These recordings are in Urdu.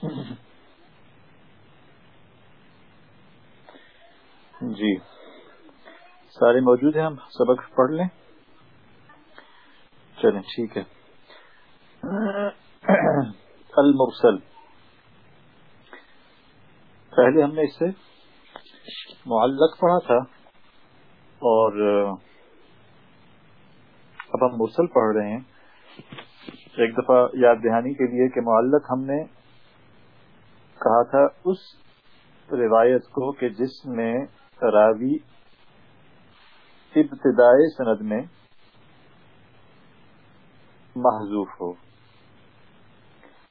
جی۔ سارے موجود ہیں، ہم سبق پڑھ لیں۔ چلیں، ٹھیک ہے۔ المرسل۔ پہلے ہم نے اس سے معلق پڑھا تھا اور اب ہم مرسل پڑھ رہے ہیں۔ ایک دفعہ یاد دہانی کے لیے کہ معلق ہم نے کہا تھا، اس روایت کو کہ جس میں راوی ابتدائی سند میں محضوف ہو۔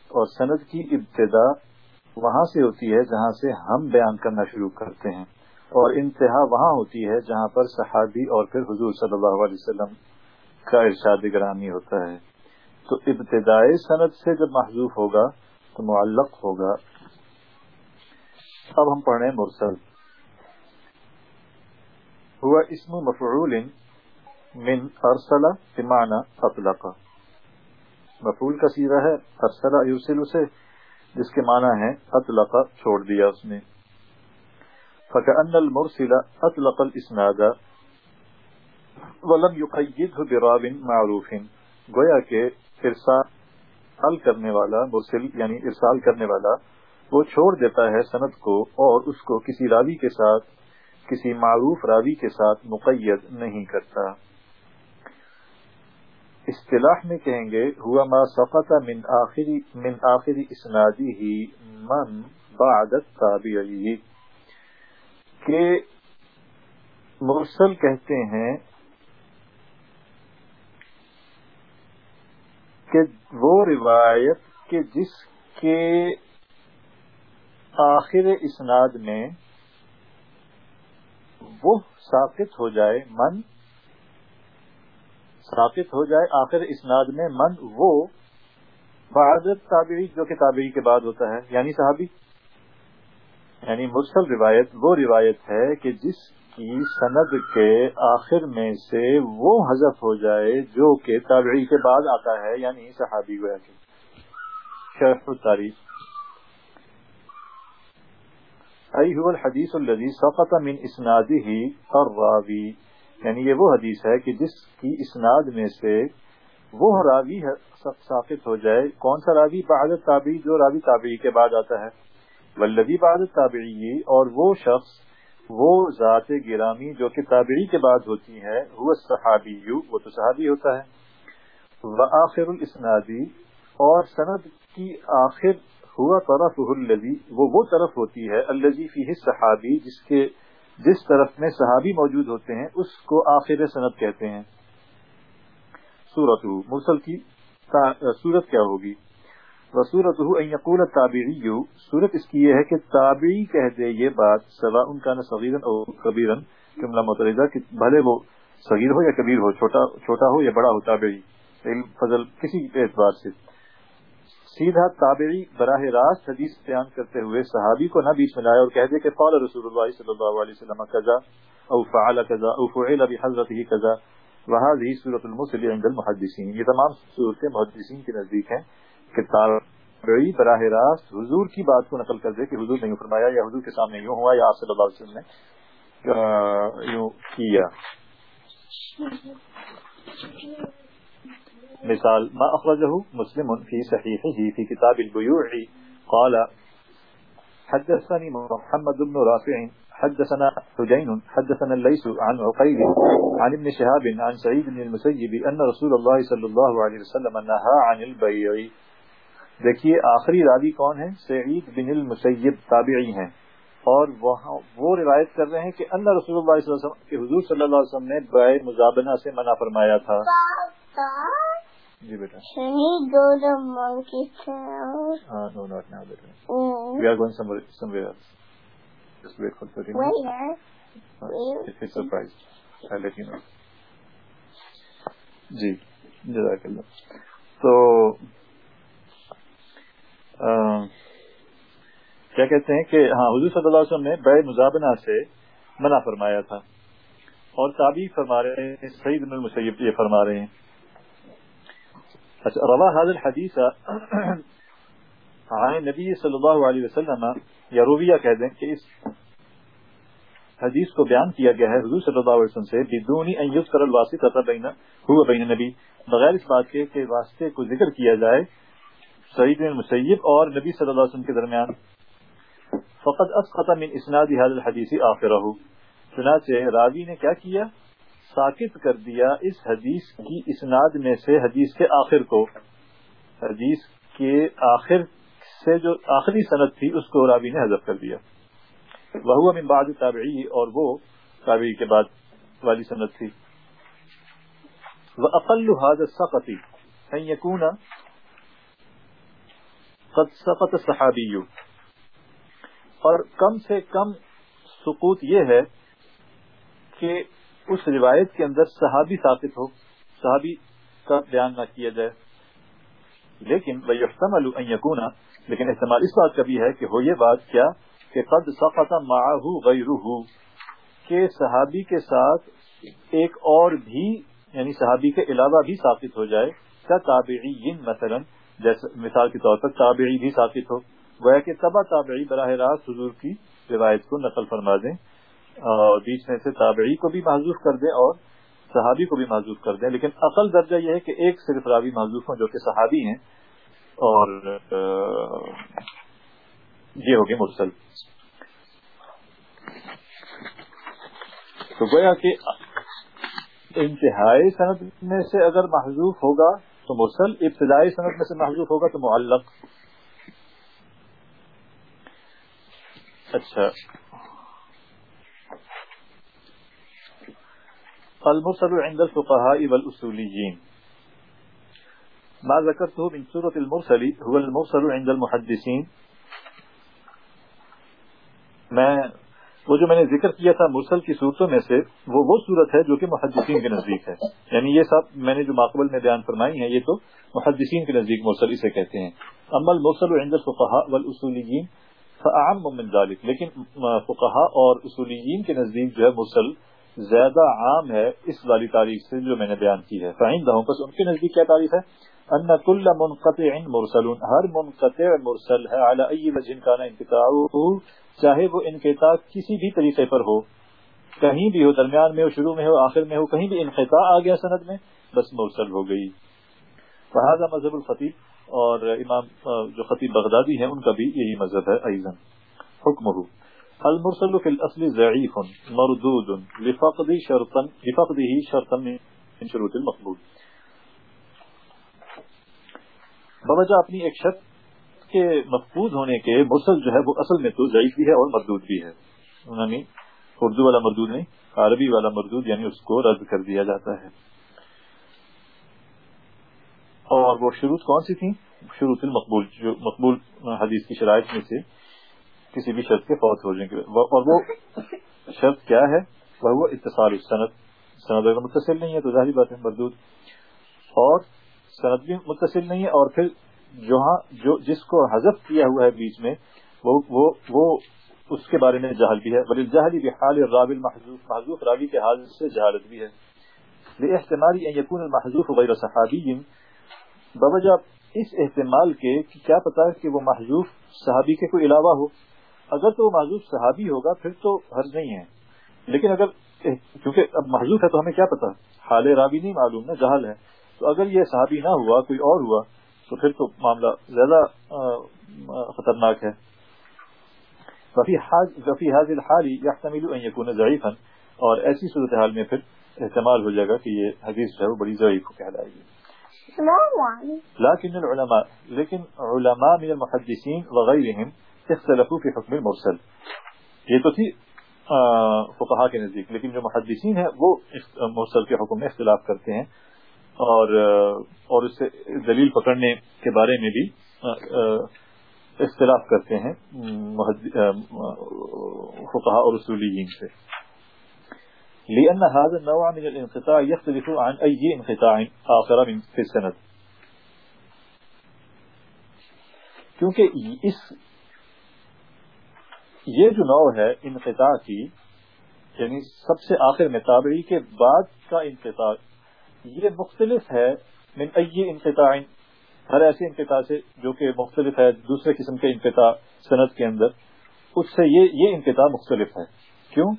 اور سند کی ابتدا وہاں سے ہوتی ہے جہاں سے ہم بیان کرنا شروع کرتے ہیں۔ اور انتہا وہاں ہوتی ہے جہاں پر صحابی اور پھر حضور صلی اللہ علیہ وسلم کا ارشاد گرامی ہوتا ہے۔ تو ابتدائی سند سے جب محضوف ہوگا تو معلق ہوگا اب ہم پڑھیں مرسل۔ ہوا اسم مفعول من ارسل بمعنى اطلق۔ مفعول کا سیرہ ہے، ارسل یرسل اسے، جس کے معنی ہے اطلق، چھوڑ دیا اس نے۔ فكأن المرسل اطلق الاسناد ولم يقيده براو معروف۔ گویا کہ ارسال کرنے والا مرسل یعنی ارسال کرنے والا وہ چھوڑ دیتا ہے سند کو اور اس کو کسی راوی کے ساتھ، کسی معروف راوی کے ساتھ مقید نہیں کرتا۔ اصطلاح میں کہیں گے، ہوا ما سقط من آخری من آخری اسنادی ہی من بعد تابعی کہ مرسل کہتے ہیں کہ وہ روایت کہ جس کے آخر اسناد میں وہ ثابت ہو جائے من ثابت ہو جائے آخر اسناد میں من وہ بعد تابعی، جو کہ تابعی کے بعد ہوتا ہے یعنی صحابی۔ یعنی مرسل روایت، وہ روایت ہے کہ جس کی سند کے آخر میں سے وہ حذف ہو جائے جو کہ تابعی کے بعد آتا ہے یعنی صحابی گویا کے شرف التاریخ۔ ای هو الحدیث الذي سقط من اسناده الراوی یعنی یہ وہ حدیث ہے کہ جس کی اسناد میں سے وہ راوی ثابت ہو جائے. کون سا راوی؟ بعد تابعی جو راوی تابعی کے بعد آتا ہے. والذی بعد تابعی اور وہ شخص، وہ ذات گرامی جو کہ تابعی کے بعد ہوتی ہے وہ صحابی وہ تو صحابی ہوتا ہے. وآخر الاسنادی، اور سند کی آخر ہوا طرف الذی، وہ وہ طرف ہوتی ہے، الذی فیہ صحابی جس کے، جس طرف میں صحابی موجود ہوتے ہیں، اس کو آخر سند کہتے ہیں۔ سورت مرسل کی صورت کیا ہوگی؟ وصورت یقول تابعی صورت اس کی یہ ہے کہ تابعی کہہ دے یہ بات سوا ان کا نہ صغیرن اور کبیرن، جملہ مترجہ کہ بھلے وہ صغیر ہو یا کبیر ہو، چھوٹا چھوٹا ہو یا بڑا ہو، تابعی۔ علم، فضل، کسی اعتبار سے۔ سیدھا تابعی براہ راست حدیث بیان کرتے ہوئے صحابی کو نہ بیچ میں لائے اور کہہ دے کہ قال رسول اللہ صلی اللہ علیہ وسلم قضا او فعل قضا او فعل بحضرته قضا وهذه سورة المسل عند المحدثین۔ یہ تمام صورتیں محدثین کے نزدیک ہیں کہ تابعی براہ راست حضور کی بات کو نقل کر دے کہ حضور نے یوں فرمایا یا حضور کے سامنے یوں ہوا یا آپ صلی اللہ علیہ وسلم نے یوں کیا۔ مثال، ما اخرجه مسلم في صحيحه في كتاب البيوع. قال، حدثني محمد بن رافع، حدثنا حجين، حدثنا الليس عن عقيل عن ابن شهاب عن سعيد بن المسيب أن رسول الله صلى الله عليه وسلم نهى عن البيع. دیکھیے، آخری راوی کون ہے؟ سعید بن المسیب، تابعی ہیں۔ اور وہاں وہ روایت کر رہے ہیں کہ اللہ رسول اللہ صلی اللہ علیہ وسلم کہ حضور صلی اللہ علیہ وسلم نے بے مزابنہ سے منع فرمایا تھا۔ جی بیٹا۔ جی جزاک اللہ۔ تو کیا کہتے ہیں کہ ہاں حضور صلی اللہ علیہ وسلم نے بے مزابنہ سے منع فرمایا تھا۔ اور تابی فرما رہے ہیں سعید بن المسیب یہ فرما رہے ہیں۔ اچھا روا حاضر حدیث عن نبی صلی اللہ علیہ وسلم، یا رویہ کہہ دیں کہ اس حدیث کو بیان کیا گیا ہے، حضور صلی اللہ علیہ وسلم سے بدونی ان یذکر الواسطہ بین هو بین نبی، بغیر اس بات کے کہ واسطے کو ذکر کیا جائے، سعید بن مسیب اور نبی صلی اللہ علیہ وسلم کے درمیان۔ فقط اسقط من اسناد هذا الحديث اخره چنانچہ راوی نے کیا کیا؟ ساکت کر دیا اس حدیث کی اسناد میں سے حدیث کے آخر کو۔ حدیث کے آخر سے جو آخری سند تھی، اس کو راوی نے حذف کر دیا۔ وہ من بعد تابعی، اور وہ تابعی کے بعد والی سند تھی۔ وأقل هذا السقط، أن يكون قد سقط الصحابي۔ اور کم سے کم سقوط یہ ہے کہ اس روایت کے اندر صحابی ثابت ہو، صحابی کا بیان نہ کیا جائے۔ لیکن وَيُحْتَمَلُ أَن لیکن احتمال اس بات کا بھی ہے کہ ہو یہ بات کیا کہ قد سقط معه غیرہ کہ صحابی کے ساتھ ایک اور بھی یعنی صحابی کے علاوہ بھی ثابت ہو جائے۔ کیا تابعین مثلا، جیسے مثال کے طور پر تابعی بھی ثابت ہو۔ گویا کہ تبا تابعی براہ راست حضور کی روایت کو نقل فرما دیں۔ اور بیچ میں سے تابعی کو بھی معذوف کر دیں اور صحابی کو بھی معذوف کر دیں۔ لیکن اصل درجہ یہ ہے کہ ایک صرف راوی معذوف ہوں جو کہ صحابی ہیں اور یہ ہوگی مرسل۔ تو گویا کہ انتہائی صنعت میں سے اگر محضوف ہوگا تو مرسل، ابتدائی صنعت میں سے محضوف ہوگا تو معلق۔ اچھا۔ المرسل عند الفقهاء والاصوليين ما ذكرته من سورة المرسل، هو المرسل عند المحدثين. میں وہ جو میں نے ذکر کیا تھا مرسل کی صورتوں میں سے، وہ وہ صورت ہے جو کہ محدثین کے نزدیک ہے. یعنی یہ سب میں نے جو ماقبل میں بیان فرمائی ہے یہ تو محدثین کے نزدیک مرسل اسے کہتے ہیں. امل مرسل عند الفقهاء والاصوليين فاعم من ذلك. لیکن فقہا اور اصولیین کے نزدیک جو ہے مرسل زیادہ عام ہے اس والی تاریخ سے جو میں نے بیان کی ہے۔ فائندہ ہوں بس ان کے نزدیک کیا تعریف ہے؟ ان كل منقطع مرسل ہر منقطع مرسل ہے على اي وجه كان انقطاعه چاہے وہ انقطاع کسی بھی طریقے پر ہو، کہیں بھی ہو، درمیان میں ہو، شروع میں ہو، آخر میں ہو، کہیں بھی انقطاع آ گیا سند میں، بس مرسل ہو گئی۔ فہذا مذہب الخطیب، اور امام، جو خطیب بغدادی ہیں، ان کا بھی یہی مذہب ہے ایزن حکم ہو المرسل فی الاصل ضعیف مردود، لفقد شرطا لفقده شرطا من شروط المقبول. بوجہ اپنی ایک شرط کے مفقود ہونے کے مرسل جو ہے وہ اصل میں تو ضعیف بھی ہے اور مردود بھی ہے۔ یعنی اردو والا مردود نہیں، عربی والا مردود یعنی اس کو رد کر دیا جاتا ہے۔ اور وہ شروط کون سی تھیں؟ شروط المقبول، جو مقبول حدیث کی شرائط میں سے کسی بھی شرط کے فوت ہو جائیں گے۔ اور وہ شرط کیا ہے؟ وہ اتصال سند سند اگر متصل نہیں ہے تو ظاہری بات ہے مردود۔ اور سند بھی متصل نہیں ہے اور پھر جہاں جو جس کو حذف کیا ہوا ہے بیچ میں وہ وہ, وہ اس کے بارے میں جہل بھی ہے۔ بل جہلی بھی حال راب المحضوف محضوف راوی کے حال سے جہالت بھی ہے۔ احتمال ان یکون المحضوف غیر صحابی بوجہ اس احتمال کے کہ کیا پتا کہ وہ محضوف صحابی کے کوئی علاوہ ہو۔ اگر تو وہ محضوف صحابی ہوگا پھر تو حرج نہیں ہے۔ لیکن اگر کیونکہ اب محضوف ہے تو ہمیں کیا پتا حال راوی نہیں معلوم نا جہل ہے۔ تو اگر یہ صحابی نہ ہوا کوئی اور ہوا تو پھر تو معاملہ زیادہ خطرناک ہے۔ وفی حاضر حالی يحتمل ان يكون ضعيفا اور ایسی صورتحال میں پھر احتمال ہو جائے گا کہ یہ حدیث جو ہے وہ بڑی ضعیف کہلائے گی۔ لیکن العلماء لیکن علماء من المحدثین وغیرهم اختلفوا في حکم المرسل. یہ تو تھی فقہا کے نزدیک، لیکن جو محدثین ہیں، وہ مرسل کے حکم میں اختلاف کرتے ہیں اور اور اس سے دلیل پکڑنے کے بارے میں بھی اختلاف کرتے ہیں فقہا اور اصولیین سے۔ لأن هذا النوع من الانقطاع يختلف عن أي انقطاع آخر من في السند. کیونکہ اس یہ جو نوع ہے انقطاع کی یعنی سب سے آخر میں تابعی کے بعد کا انقطاع، یہ مختلف ہے من ای انقطاع، ہر ایسے انقطاع سے جو کہ مختلف ہے دوسرے قسم کے انقطاع صنعت کے اندر، اس سے یہ یہ انقطاع مختلف ہے۔ کیوں؟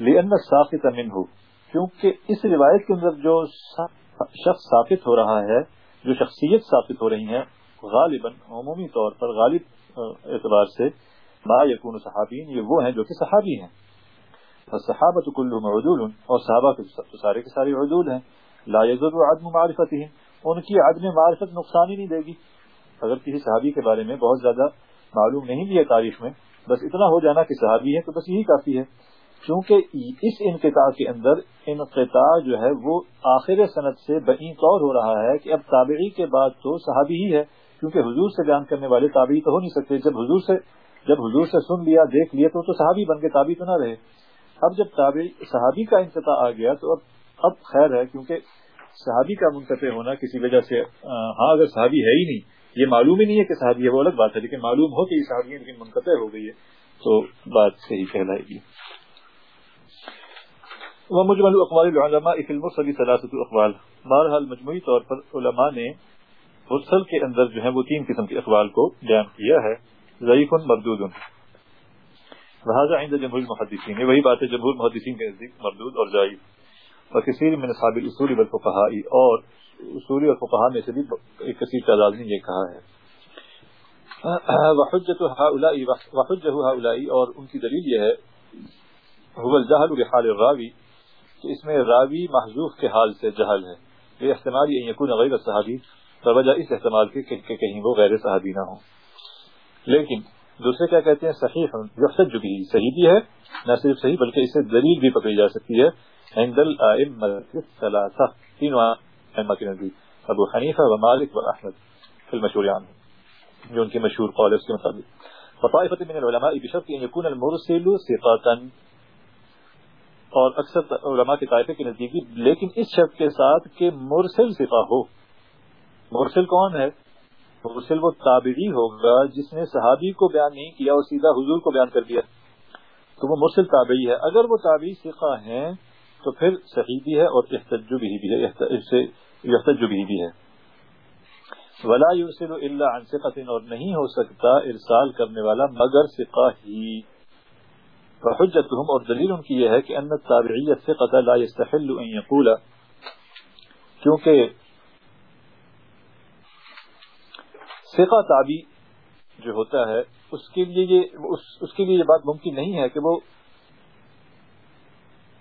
لن ثابت امن ہو کیونکہ اس روایت کے اندر جو شخص ثابت ہو رہا ہے، جو شخصیت ثابت ہو رہی ہیں، غالباً عمومی طور پر غالب اعتبار سے ما یقون صحابین یہ وہ ہیں جو کہ صحابی ہیں. صحابت کلو عدول، اور صحابہ کے سارے کے سارے عدول ہیں. لا يزر عدم معرفت ان کی عدم معرفت نقصان ہی نہیں دے گی. اگر کسی صحابی کے بارے میں بہت زیادہ معلوم نہیں بھی ہے تاریخ میں، بس اتنا ہو جانا کہ صحابی ہے تو بس یہی کافی ہے. کیونکہ اس انقطاع کے اندر انقطاع جو ہے وہ آخر صنعت سے بہین طور ہو رہا ہے کہ اب تابعی کے بعد تو صحابی ہی ہے، کیونکہ حضور سے بیان کرنے والے تابعی تو ہو نہیں سکتے. جب حضور سے جب حضور سے سن لیا، دیکھ لیا تو تو صحابی بن کے تابعی تو نہ رہے۔ اب جب تابعی صحابی کا انقطاع آ گیا تو اب اب خیر ہے کیونکہ صحابی کا منقطع ہونا کسی وجہ سے ہاں اگر صحابی ہے ہی نہیں، یہ معلوم ہی نہیں ہے کہ صحابی ہے، وہ الگ بات ہے، لیکن معلوم ہو کہ یہ صحابی لیکن منقطع ہو گئی ہے۔ تو بات صحیح کہلائے گی وہ اقوال العلماء فی المرسل ثلاثه اقوال بہرحال، مجموعی طور پر علماء نے مرسل کے اندر جو ہے وہ تین قسم کے اقوال کو بیان کیا ہے۔ ضعیف مردود۔ لہٰذا عند جمہور المحدثین وہی بات ہے، جمہور محدثین کے نزدیک مردود اور ضعیف۔ اور کثیر من اصحاب الاصول والفقهاء اور اصولی اور فقہا میں سے بھی ایک کثیر تعداد نے یہ کہا ہے۔ وحجت هؤلاء وحجه هؤلاء اور ان کی دلیل یہ ہے، هو الجهل بحال الراوی، کہ اس میں راوی محضوف کے حال سے جہل ہے۔ یہ احتمال یہ یقون غیر صحابی وجہ اس احتمال کے کہ کہیں وہ غیر صحابی نہ ہوں۔ لیکن دوسرے کیا کہتے ہیں؟ صحیح یقصد بھی. صحیح بھی ہے، نہ صرف صحیح بلکہ اسے دلیل بھی پکڑی جا سکتی ہے۔ عند الثلاثه تینوں کے نزدیک ابو حنیفہ و مالک و احمد فی المشہور عنہ جو ان کی مشہور قول ہے اس کے مطابق۔ فطائفة من العلماء بشرط ان يكون المرسل ثقة اور اکثر علماء کے طائفے کے نزدیکی، لیکن اس شرط کے ساتھ کہ مرسل صفا ہو۔ مرسل کون ہے؟ مرسل وہ تابعی ہوگا جس نے صحابی کو بیان نہیں کیا اور سیدھا حضور کو بیان کر دیا۔ تو وہ مرسل تابعی ہے۔ اگر وہ تابعی سکھا ہیں، تو پھر صحیح بھی ہے اور احتجبی بھی ہے۔ احتجبی بھی ہے۔ ولا یورسل اللہ عن ثقت اور نہیں ہو سکتا ارسال کرنے والا مگر سکھا ہی۔ فحجتهم اور دلیل ان کی یہ ہے کہ ان التابعیت ثقة لا يستحل ان يقول۔ کیونکہ ثقہ تابعی جو ہوتا ہے اس کے لیے یہ اس, اس کے لیے یہ بات ممکن نہیں ہے کہ وہ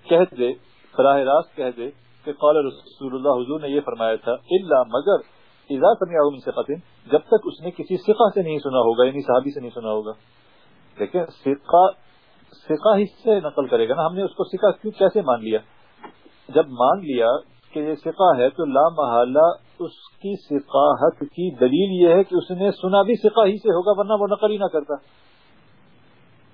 کہہ دے براہ راست کہہ دے کہ قال رسول اللہ حضور نے یہ فرمایا تھا الا مگر اذا من ثقه جب تک اس نے کسی ثقہ سے نہیں سنا ہوگا یعنی صحابی سے نہیں سنا ہوگا۔ لیکن ثقہ سکھا ہی سے نقل کرے گا نا ہم نے اس کو سکھا کیوں کیسے مان لیا؟ جب مان لیا کہ یہ سکھا ہے تو لا محالہ اس کی سکاحت کی دلیل یہ ہے کہ اس نے سنا بھی سکھا ہی سے ہوگا ورنہ وہ نقل ہی نہ کرتا۔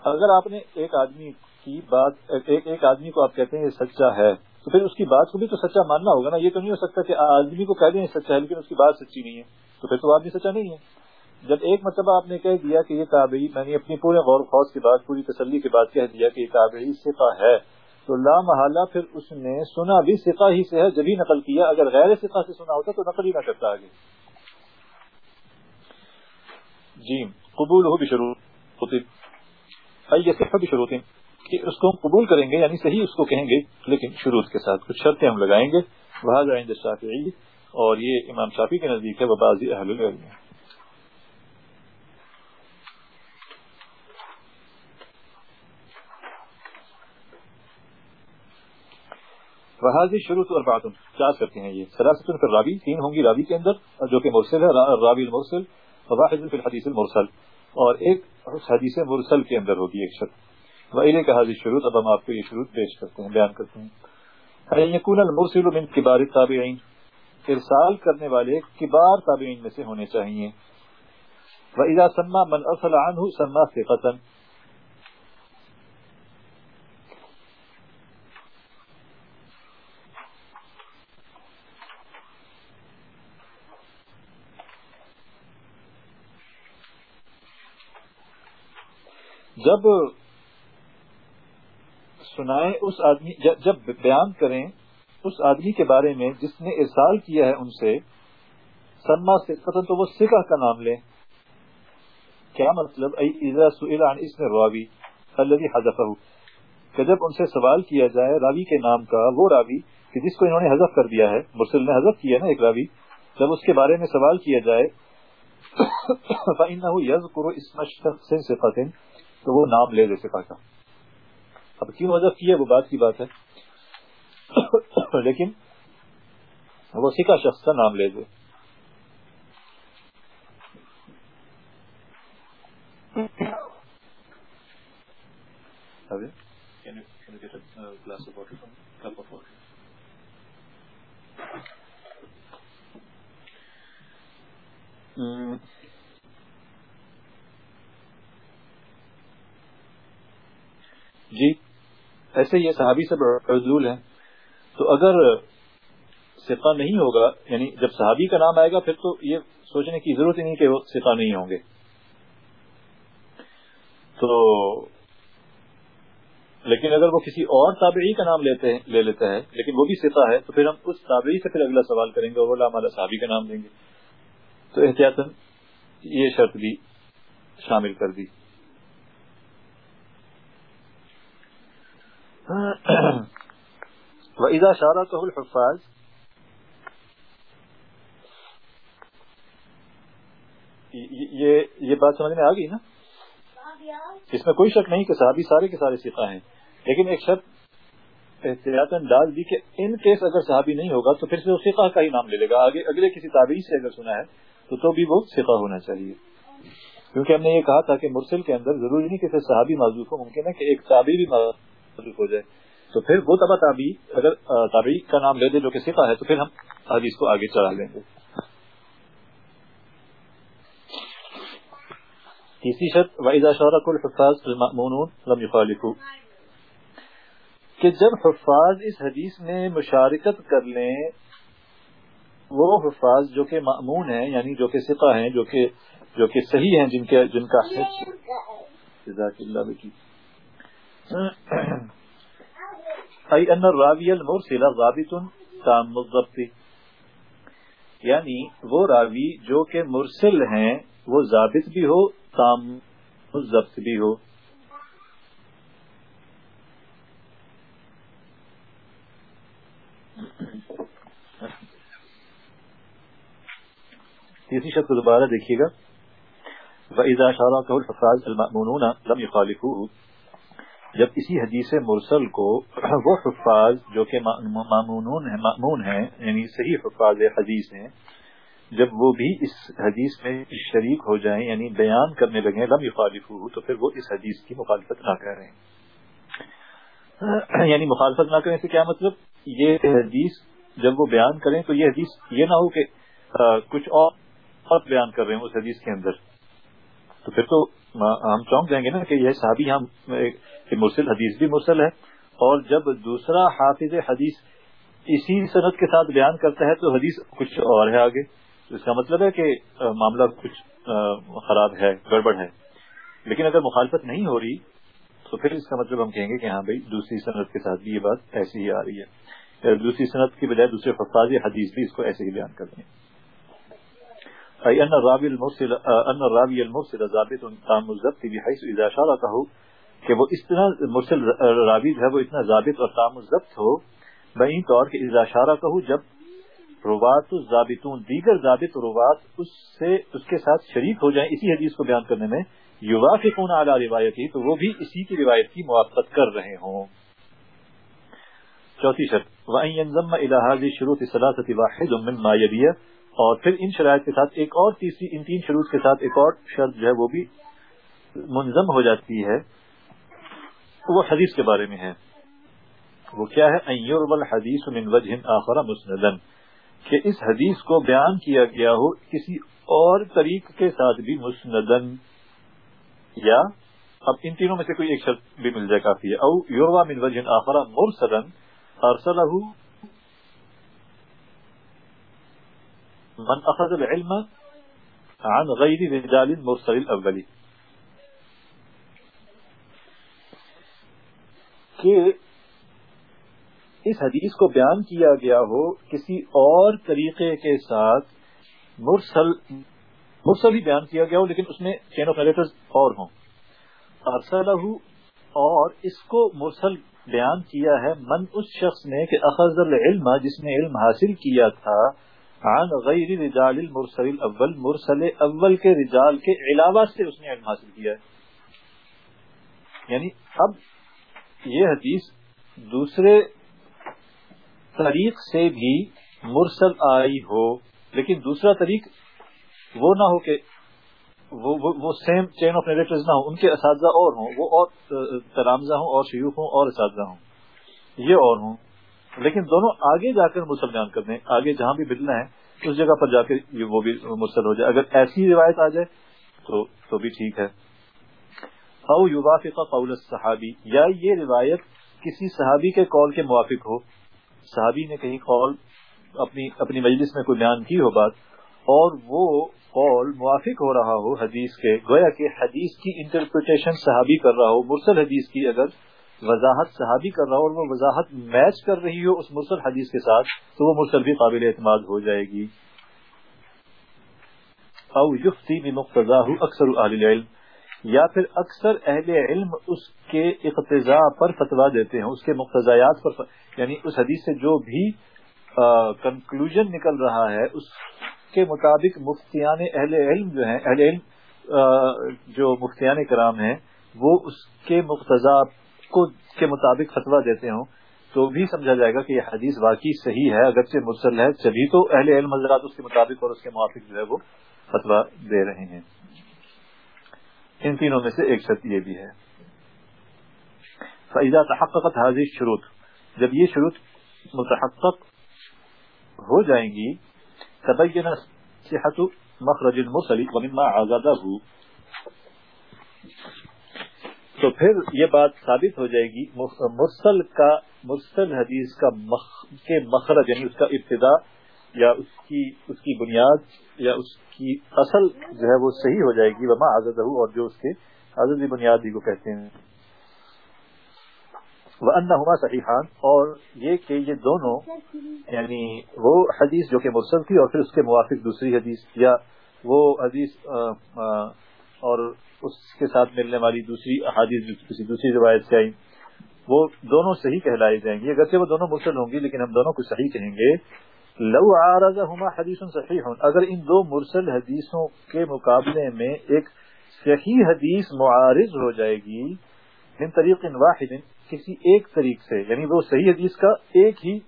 اگر آپ نے ایک آدمی کی بات، ایک ایک آدمی کو آپ کہتے ہیں یہ سچا ہے، تو پھر اس کی بات کو بھی تو سچا ماننا ہوگا نا۔ یہ تو نہیں ہو سکتا کہ آدمی کو کہہ دیں سچا ہے، لیکن اس کی بات سچی نہیں ہے۔ تو پھر تو آدمی سچا نہیں ہے۔ جب ایک مرتبہ آپ نے کہہ دیا کہ یہ تابعی، میں نے اپنی پورے غور خوص کے بعد پوری تسلی کے بعد کہہ دیا کہ یہ تابعی سفا ہے تو لا محالہ پھر اس نے سنا بھی سفا ہی سے ہے جبھی نقل کیا۔ اگر غیر سفا سے سنا ہوتا تو نقل ہی نہ کرتا آگے۔ جی قبول ہو بھی شروع ہوتی بھی شروع کہ اس کو ہم قبول کریں گے یعنی صحیح اس کو کہیں گے، لیکن شروع کے ساتھ کچھ شرطیں ہم لگائیں گے۔ وہ جائیں گے اور یہ امام شافی کے نزدیک ہے، وہ بازی اہل العلم۔ شروع اور بات چار کرتے ہیں یہ۔ سراست پھر رابی تین ہوں گی رابی کے اندر، جو کہ مرسل ہے رابی المرسل، واحد پھر حدیث المرسل۔ اور ایک حدیث مرسل کے اندر ہوگی ایک شرط۔ وہ کا حاضر شروع اب ہم آپ کو یہ شروع پیش کرتے ہیں، بیان کرتے ہیں۔ یقون المرسل من کبار تابعین ارسال کرنے والے کبار تابعین میں سے ہونے چاہیے وَإِذَا سَمَّا مَنْ أَرْسَلَ عَنْهُ سَمَّا ثِقَةً جب سنائیں اس آدمی، جب بیان کریں اس آدمی کے بارے میں جس نے ارسال کیا ہے ان سے سما سکتن تو وہ سکہ کا نام لیں۔ کیا مطلب؟ ای اذا سئل عن اسم الراوی الذي حذفه۔ کہ جب ان سے سوال کیا جائے راوی کے نام کا، وہ راوی کہ جس کو انہوں نے حذف کر دیا ہے، مرسل نے حذف کیا نا ایک راوی، جب اس کے بارے میں سوال کیا جائے، فإنه يذكر اسم الشخص ثقة تو وہ نام لے لے سکا اب کیوں حذف کیا وہ بات کی بات ہے۔ لیکن وہ سکا شخص کا نام لے دے Can جی ایسے یہ صحابی سے عزول ہیں۔ تو اگر سفا نہیں ہوگا یعنی جب صحابی کا نام آئے گا، پھر تو یہ سوچنے کی ضرورت ہی نہیں کہ وہ سفا نہیں ہوں گے۔ تو لیکن اگر وہ کسی اور تابعی کا نام لیتے ہیں، لے لیتا ہے، لیکن وہ بھی سفا ہے، تو پھر ہم اس تابعی سے پھر اگلا سوال کریں گے اولا ہمارا صحابی کا نام دیں گے۔ تو احتیاط یہ شرط بھی شامل کر دی۔ وَإِذَا شَارَكَهُ الْحُفَّاظ یہ بات سمجھ میں آ گئی نا؟ اس میں کوئی شک نہیں کہ صحابی سارے کے سارے سکھا ہیں، لیکن ایک شرط احتیاط ڈال دی کہ ان کیس اگر صحابی نہیں ہوگا تو پھر سے وہ سکھا کا ہی نام لے لے گا۔ آگے اگلے کسی تابعی سے اگر سنا ہے تو تو بھی وہ سکھا ہونا چاہیے۔ کیونکہ ہم نے یہ کہا تھا کہ مرسل کے اندر ضروری نہیں کہ صحابی معذوف ہو ممکن ہے کہ ایک تابعی بھی ہو جائے۔ تو پھر وہ تبا تابعی، اگر تابعی کا نام لے دے جو کہ سکھا ہے، تو پھر ہم حدیث کو آگے چڑھا لیں۔ گے تیسری شرط، وَإِذَا شَارَكُ الْحُفَّاظ الْمَأْمُونُونَ لَمْ يُخَالِفُوا۔ کہ جب حفاظ اس حدیث میں مشارکت کر لیں، وہ حفاظ جو کہ معمون ہیں یعنی جو کہ سقہ ہیں، جو کہ جو کہ صحیح ہیں، جن کے، جن کا حج جزاک اللہ کی ای ان الراوی المرسل ضابط تام الضبط. یعنی وہ راوی جو کہ مرسل ہیں، وہ ضابط بھی ہو، تام الضبط بھی ہو. تیسری شخص دوبارہ دیکھیے گا. وَإِذَا شَارَكَهُ الْحُفَاظ الْمَأْمُونُونَ لَمْ يُخَالِفُوهُ. جب اسی حدیث مرسل کو وہ حفاظ جو کہ مامون ہیں ہیں یعنی صحیح حفاظ حدیث ہیں، جب وہ بھی اس حدیث میں شریک ہو جائیں یعنی بیان کرنے لگیں، لم يخالفوه تو پھر وہ اس حدیث کی مخالفت نہ کریں۔ یعنی مخالفت نہ کرنے سے کیا مطلب؟ یہ حدیث جب وہ بیان کریں تو یہ حدیث یہ نہ ہو کہ کچھ اور بیان کر رہے ہیں اس حدیث کے اندر۔ تو پھر تو ہم چونک جائیں گے نا کہ یہ صحابی ہم مرسل حدیث بھی مرسل ہے اور جب دوسرا حافظ حدیث اسی صنعت کے ساتھ بیان کرتا ہے تو حدیث کچھ اور ہے آگے۔ اس کا مطلب ہے کہ معاملہ کچھ خراب ہے، گڑبڑ ہے۔ لیکن اگر مخالفت نہیں ہو رہی تو پھر اس کا مطلب ہم کہیں گے کہ ہاں بھائی، دوسری صنعت کے ساتھ بھی یہ بات ایسی ہی آ رہی ہے۔ دوسری صنعت کی بجائے دوسرے ففاظ حدیث بھی اس کو ایسے ہی بیان کر دیں۔ أي أن الراوي المرسل أن الراوي المرسل ضابط تام الضبط بحيث إذا شاركه کہ وہ اس طرح مرسل راوی جو ہے وہ اتنا ضابط اور تام الضبط ہو، بہین طور کہ اذا شاركه جب روات الضابطون دیگر ضابط روات اس سے، اس کے ساتھ شریک ہو جائیں، اسی حدیث کو بیان کرنے میں یوافقون علی روایتی، تو وہ بھی اسی کی روایت کی موافقت کر رہے ہوں۔ چوتھی شرط، وَأَن يَنْزَمَّ إِلَى هَذِهِ الشُّرُوطِ الثَّلَاثَةِ وَاحِدٌ مِّمَّا يَلِيهِ اور پھر ان شرائط کے ساتھ ایک اور تیسری، ان تین شروط کے ساتھ ایک اور شرط جو ہے وہ بھی منظم ہو جاتی ہے۔ وہ حدیث کے بارے میں ہے۔ وہ کیا ہے؟ حدیث من وجہ آخر مسندن کہ اس حدیث کو بیان کیا گیا ہو کسی اور طریق کے ساتھ بھی مسندن یا اب ان تینوں میں سے کوئی ایک شرط بھی مل جائے کافی ہے۔ او یوروا من وجہ آخر مرسدن ارسلہ من اخذ العلم عن غیر رجال مرسل الاولی کہ اس حدیث کو بیان کیا گیا ہو کسی اور طریقے کے ساتھ مرسل مرسل ہی بیان کیا گیا ہو لیکن اس میں چین آف نیریٹرز اور ہوں۔ ارسلہ اور اس کو مرسل بیان کیا ہے من اس شخص نے کہ اخذ العلم جس نے علم حاصل کیا تھا عن غیر رجال المرسل الاول مرسل اول کے رجال کے علاوہ سے اس نے علم حاصل کیا ہے۔ یعنی اب یہ حدیث دوسرے طریق سے بھی مرسل آئی ہو لیکن دوسرا طریق وہ نہ ہو کہ وہ, وہ, وہ سیم چین آف نیریٹرز نہ ہوں ان کے اساتذہ اور ہوں وہ اور ترامزہ ہوں اور شیوخ ہوں اور اساتذہ ہوں۔ یہ اور ہوں۔ لیکن دونوں آگے جا کر مسل بیان کر دیں آگے جہاں بھی ملنا ہے، اس جگہ پر جا کے وہ بھی مرسل ہو جائے۔ اگر ایسی روایت آ جائے تو تو بھی ٹھیک ہے۔ او یوافق قول صحابی یا یہ روایت کسی صحابی کے قول کے موافق ہو۔ صحابی نے کہیں قول اپنی اپنی مجلس میں کوئی بیان کی ہو بات، اور وہ قول موافق ہو رہا ہو حدیث کے، گویا کہ حدیث کی انٹرپریٹیشن صحابی کر رہا ہو، مرسل حدیث کی اگر وضاحت صحابی کر رہا ہو اور وہ وضاحت میچ کر رہی ہو اس مرسل حدیث کے ساتھ، تو وہ مرسل بھی قابل اعتماد ہو جائے گی۔ او یفتی بمقتضا اکثر اہل العلم، یا پھر اکثر اہل علم اس کے اقتضاء پر فتوا دیتے ہیں، اس کے مقتضیات پر یعنی اس حدیث سے جو بھی کنکلوژن نکل رہا ہے، اس کے مطابق مفتیان اہل علم جو ہیں، اہل علم جو مفتیان کرام ہیں، وہ اس کے مقتضا کو کے مطابق فتوا دیتے ہوں تو بھی سمجھا جائے گا کہ یہ حدیث واقعی صحیح ہے، اگرچہ مرسل ہے جبھی تو اہل علم حضرات اس کے مطابق اور اس کے موافق جو ہے وہ فتوا دے رہے ہیں۔ ان تینوں میں سے ایک شرط یہ بھی ہے۔ فیضا تحققت حاضر شروط جب یہ شروط متحقق ہو جائیں گی، تبين صحة مخرج المرسل ومما عزده تو پھر یہ بات ثابت ہو جائے گی مرسل کا، مرسل حدیث کا مخ، کے مخرج یعنی اس کا ابتدا یا اس کی اس کی بنیاد یا اس کی اصل جو ہے وہ صحیح ہو جائے گی، وما آزاد اور جو اس کے آزادی بنیاد ہی کو کہتے ہیں۔ وہ انہما صحیحان اور یہ کہ یہ دونوں یعنی وہ حدیث جو کہ مرسل تھی اور پھر اس کے موافق دوسری حدیث یا وہ حدیث، آ آ، اور اس کے ساتھ ملنے والی دوسری حادیث کسی دوسری روایت سے آئی وہ دونوں صحیح کہلائے جائیں گے۔ اگرچہ وہ دونوں مرسل ہوں گی، لیکن ہم دونوں کو صحیح کہیں گے۔ لو آرزہما حدیث صحیح ہوں اگر ان دو مرسل حدیثوں کے مقابلے میں ایک صحیح حدیث معارض ہو جائے گی، من طریق واحد، کسی ایک طریق سے یعنی وہ صحیح حدیث کا ایک ہی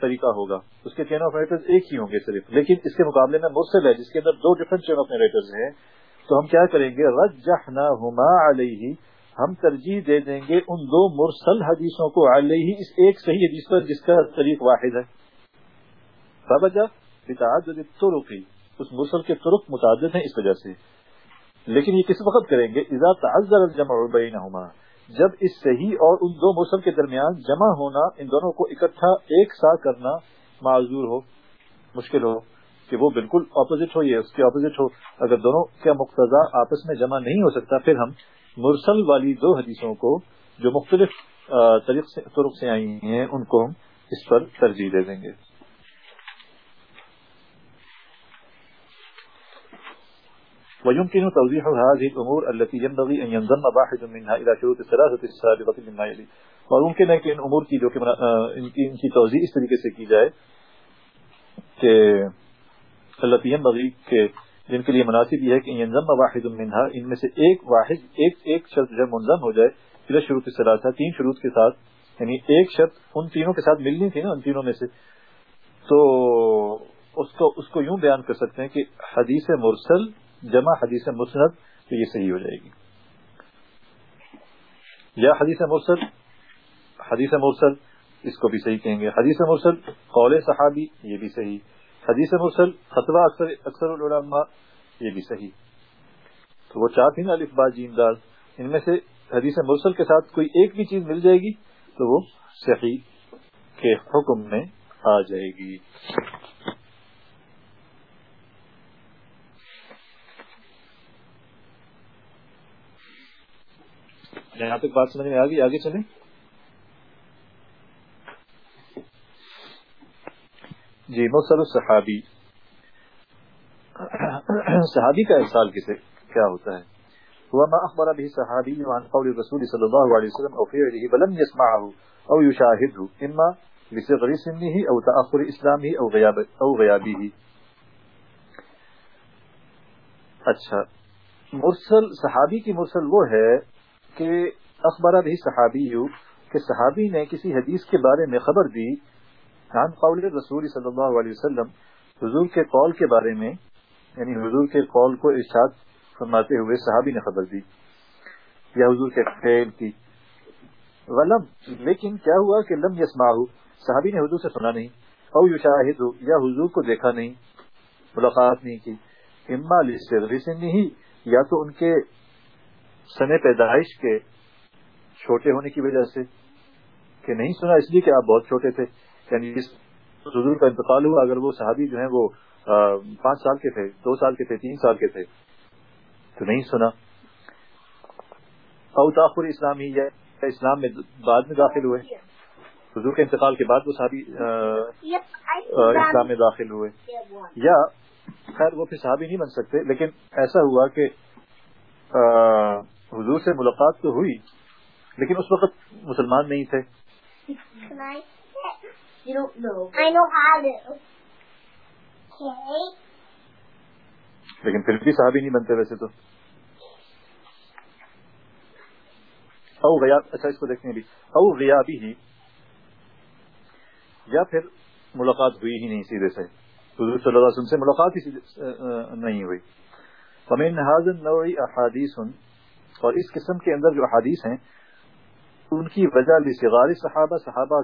طریقہ ہوگا۔ اس کے چین آف نیریٹر ایک ہی ہوں گے صرف۔ لیکن اس کے مقابلے میں مرسل ہے، جس کے اندر دو ڈفرنٹ چین آف نیریٹر ہیں۔ تو ہم کیا کریں گے؟ رجحناہما علیہ ہم ترجیح دے دیں گے ان دو مرسل حدیثوں کو علیہ اس ایک صحیح حدیث پر جس کا طریق واحد ہے۔ بتعدد الطرق، اس مرسل کے طرق متعدد ہیں اس وجہ سے۔ لیکن یہ کس وقت کریں گے؟ اذا تعذر الجمع بینہما، جب اس صحیح اور ان دو موسم کے درمیان جمع ہونا، ان دونوں کو اکٹھا ایک ساتھ کرنا معذور ہو، مشکل ہو۔ کہ وہ بالکل اپوزٹ ہو، یہ اس کے اپوزٹ ہو۔ اگر دونوں کا مقتضا آپس میں جمع نہیں ہو سکتا، پھر ہم مرسل والی دو حدیثوں کو جو مختلف طریق سے، طرق سے آئی ہیں، ان کو ہم اس پر ترجیح دے دیں گے۔ ويمكن توضيح هذه الأمور التي ينبغي أن ينضم واحد منها إلى شروط الثلاثة السابقة مما يلي اور ممکن ہے کہ ان امور کی جو کہ ان کی توضیح اس طریقے سے کی جائے کہ اللہ ينبغي کہ جن کے لیے مناسب یہ ہے کہ ينضم واحد منها ان میں سے ایک واحد، ایک ایک شرط جو منظم ہو جائے الى شروط الثلاثة تین شروط کے ساتھ یعنی ایک شرط ان تینوں کے ساتھ ملنی تھی نا، ان تینوں میں سے۔ تو اس کو اس کو یوں بیان کر سکتے ہیں کہ حدیث مرسل جمع حدیث مسند، تو یہ صحیح ہو جائے گی۔ یا حدیث مرسل حدیث مرسل، اس کو بھی صحیح کہیں گے۔ حدیث مرسل، قول صحابی، یہ بھی صحیح۔ حدیث مرسل فتوا اکثر اکثر العلماء، یہ بھی صحیح۔ تو وہ چار تھی الف با جیم دال ان میں سے حدیث مرسل کے ساتھ کوئی ایک بھی چیز مل جائے گی تو وہ صحیح کے حکم میں آ جائے گی۔ یہاں تک بات سمجھ میں آگے آگے چلیں۔ جی مصر صحابی۔ صحابی کا احسال کسے کیا ہوتا ہے؟ هو ما اخبر به صحابي عن قول الرسول صلى الله عليه وسلم او فعله بلم يسمعه او يشاهده اما لصغر سنه او تاخر اسلامه او غياب او غيابه اچھا مرسل صحابی کی مرسل وہ ہے کہ اخبار بھی صحابی کہ صحابی نے کسی حدیث کے بارے میں خبر دی عن قول رسول صلی اللہ علیہ وسلم، حضور کے قول کے بارے میں یعنی حضور کے قول کو ارشاد فرماتے ہوئے صحابی نے خبر دی، یا حضور کے فعل کی۔ غلم لیکن کیا ہوا کہ لم یسما صحابی نے حضور سے سنا نہیں، او یو شاہد یا حضور کو دیکھا نہیں، ملاقات نہیں کی۔ اما سے نہیں یا تو ان کے سن پیدائش کے چھوٹے ہونے کی وجہ سے، کہ نہیں سنا، اس لیے کہ آپ بہت چھوٹے تھے۔ یعنی جس حضور کا انتقال ہوا، اگر وہ صحابی جو ہیں وہ پانچ سال کے تھے، دو سال کے تھے، تین سال کے تھے، تو نہیں سنا۔ او تاخر اسلامی، یا اسلام میں بعد میں داخل ہوئے۔ حضور کے انتقال کے بعد وہ صحابی اسلام میں داخل ہوئے۔ یا خیر، وہ پھر صحابی نہیں بن سکتے، لیکن ایسا ہوا کہ حضور سے ملاقات تو ہوئی، لیکن اس وقت مسلمان نہیں تھے۔ لیکن پھر بھی صحابی نہیں بنتے ویسے تو او غیاب اچھا اس کو دیکھنے بھی او غیابی ہی یا پھر ملاقات ہوئی ہی نہیں سیدھے سے حضور صلی اللہ علیہ وسلم سے ملاقات ہی نہیں ہوئی فمن حاضر نوعی احادیث اور اس قسم کے اندر جو احادیث ہیں ان کی وجہ لصغار صحابہ صحابہ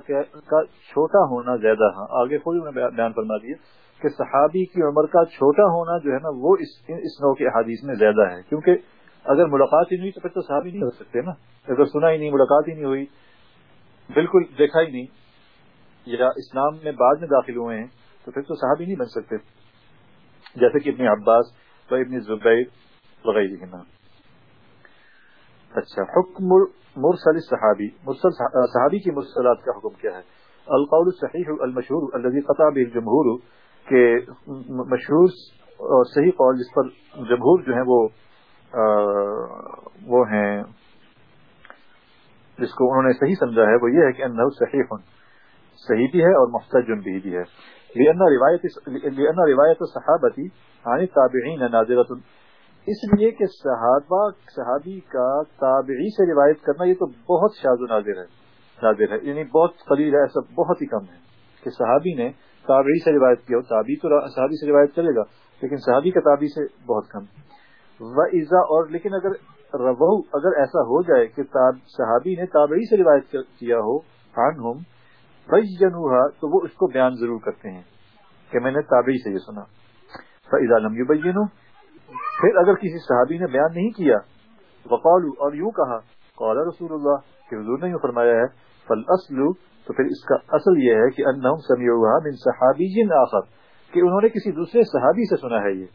کا چھوٹا ہونا زیادہ ہے آگے خود میں بیان فرما دیا کہ صحابی کی عمر کا چھوٹا ہونا جو ہے نا، وہ اس نو کے احادیث میں زیادہ ہے۔ کیونکہ اگر ملاقات ہی نہیں ہوئی تو پھر تو صحابی نہیں ہو سکتے نا۔ اگر سنا ہی نہیں، ملاقات ہی نہیں ہوئی، بالکل دیکھا ہی نہیں، یا اسلام میں بعد میں داخل ہوئے ہیں، تو پھر تو صحابی نہیں بن سکتے۔ جیسے کہ ابن عباس و ابن زبیر وغیرہ کے نام اچھا حکم مرسل صحابی مرسل صحابی کی مرسلات کا حکم کیا ہے؟ القول الصحیح المشہور الذي قطع به الجمهور کہ مشہور اور صحیح قول جس پر جمہور جو ہیں وہ وہ ہیں، جس کو انہوں نے صحیح سمجھا ہے، وہ یہ ہے کہ انه صحیح صحیح بھی ہے اور محتج بھی بھی ہے۔ لأن روایت لأن روایت صحابتی عن التابعین نازلۃ اس لیے کہ صحابہ صحابی کا تابعی سے روایت کرنا یہ تو بہت شاز و نادر ہے نادر ہے یعنی بہت قلیل ہے، ایسا بہت ہی کم ہے کہ صحابی نے تابعی سے روایت کیا تابعی تو صحابی سے روایت کرے گا، لیکن صحابی کا تابعی سے بہت کم و ایزا اور لیکن اگر رو اگر ایسا ہو جائے کہ صحابی نے تابعی سے روایت کیا ہو خان ہوم تو وہ اس کو بیان ضرور کرتے ہیں کہ میں نے تابعی سے یہ سنا۔ فضا لم یو پھر اگر کسی صحابی نے بیان نہیں کیا، وقالو، اور یوں کہا، قال رسول اللہ، کہ حضور نے یوں فرمایا ہے فالاصل تو پھر اس کا اصل یہ ہے کہ انہم سمعوها من صحابی آخر، کہ انہوں نے کسی دوسرے صحابی سے سنا ہے یہ۔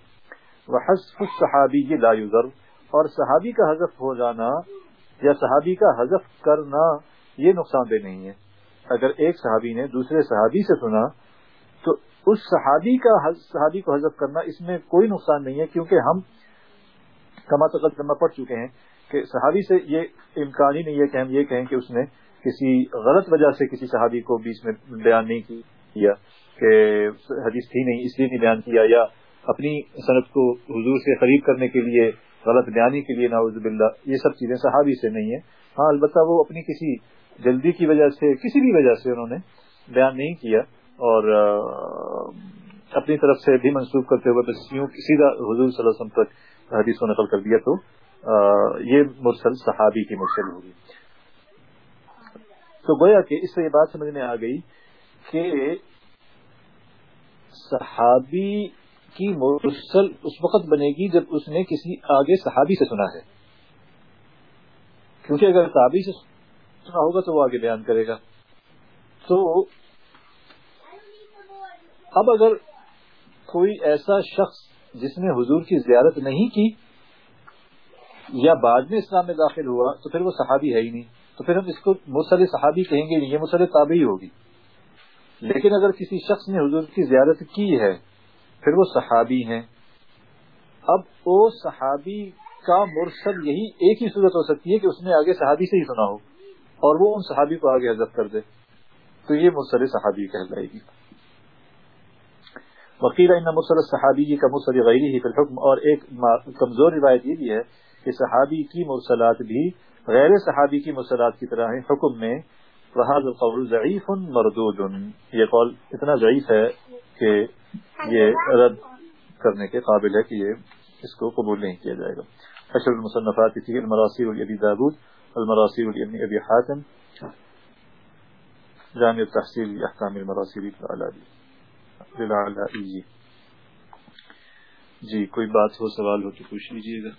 وحذف الصحابی لا یذر اور صحابی کا حذف ہو جانا یا صحابی کا حذف کرنا، یہ نقصان دہ نہیں ہے۔ اگر ایک صحابی نے دوسرے صحابی سے سنا اس صحابی کا صحابی کو حذف کرنا اس میں کوئی نقصان نہیں ہے، کیونکہ ہم کما تقدمہ پڑھ چکے ہیں کہ صحابی سے یہ امکان ہی نہیں ہے کہ ہم یہ کہیں کہ اس نے کسی غلط وجہ سے کسی صحابی کو بیچ میں بیان نہیں کیا کہ حدیث تھی نہیں، اس لیے نہیں بیان کیا یا اپنی صنعت کو حضور سے خرید کرنے کے لیے غلط بیانی کے لیے ناوز باللہ، یہ سب چیزیں صحابی سے نہیں ہیں۔ ہاں البتہ وہ اپنی کسی جلدی کی وجہ سے، کسی بھی وجہ سے انہوں نے بیان نہیں کیا۔ اور اپنی طرف سے بھی منسوخ کرتے ہوئے سیدھا حضور صلی اللہ علیہ وسلم تک حدیث کو نقل کر دیا تو یہ مرسل صحابی کی مرسل ہوگی۔ تو گویا کہ اس سے یہ بات سمجھ میں آ گئی کہ صحابی کی مرسل اس وقت بنے گی جب اس نے کسی آگے صحابی سے سنا ہے۔ کیونکہ اگر صحابی سے سنا ہوگا تو وہ آگے بیان کرے گا۔ تو اب اگر کوئی ایسا شخص جس نے حضور کی زیارت نہیں کی یا بعد میں اسلام میں داخل ہوا، تو پھر وہ صحابی ہے ہی نہیں۔ تو پھر ہم اس کو مسل صحابی کہیں گے نہیں، یہ مسل تابعی ہوگی۔ لیکن اگر کسی شخص نے حضور کی زیارت کی ہے، پھر وہ صحابی ہیں۔ اب وہ صحابی کا مرسل یہی ایک ہی صورت ہو سکتی ہے کہ اس نے آگے صحابی سے ہی سنا ہو اور وہ ان صحابی کو آگے حضرت کر دے۔ تو یہ مرسل صحابی کہلائے گی۔ وقیل إن مرسل صحابی کا مرسل غیری ہی فی الحکم اور ایک کمزور روایت یہ بھی ہے کہ صحابی کی مرسلات بھی غیر صحابی کی مرسلات کی طرح ہیں۔ حکم میں وحاد القول ضعیف مردود۔ یہ قول اتنا ضعیف ہے کہ یہ رد کرنے کے قابل ہے کہ یہ اس کو قبول نہیں کیا جائے گا۔ حشر المصنفات تھی المراسیر الابی دابود المراسیر الابن ابی حاتم جامع تحصیل احکام المراسیر الابی دابود للعلائي جی کوئی بات ہو سوال ہو تو پوچھ لیجیے گا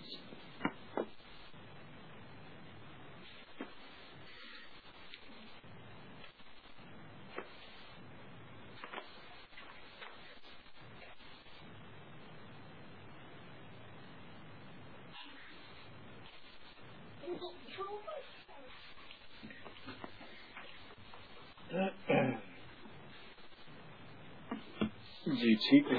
جی ٹھیک ہے